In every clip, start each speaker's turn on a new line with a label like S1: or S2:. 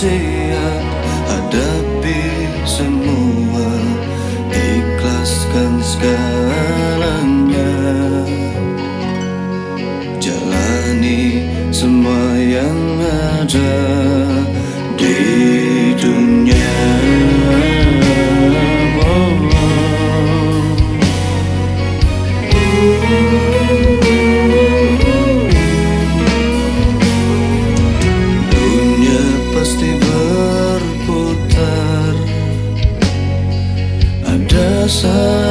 S1: siap Hadapi semua Ikhlaskan segalanya. Jalani semua yang ada sun.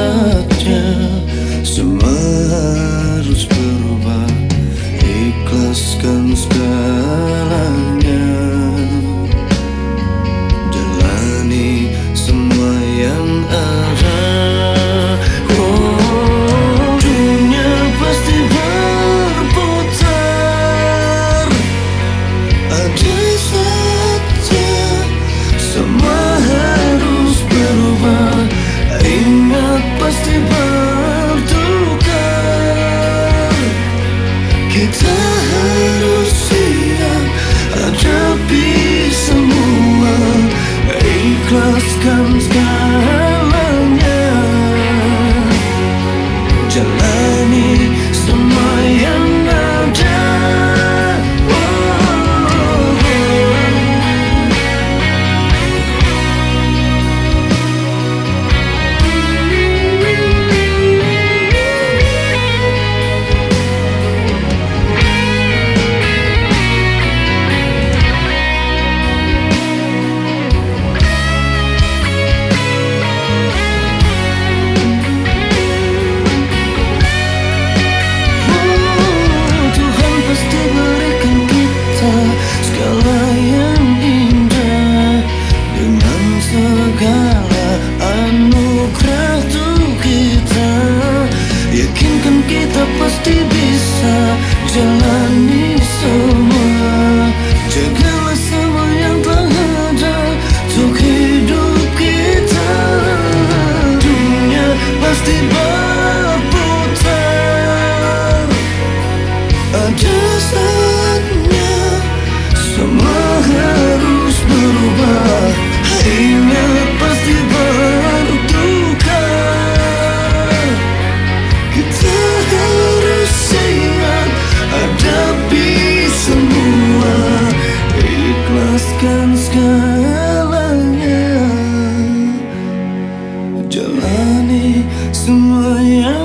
S1: me. jalani semua janganlah semua yang telah ada Untuk hidup kita. Dunia pasti bahagia Bukan segalanya. Jalani semuanya.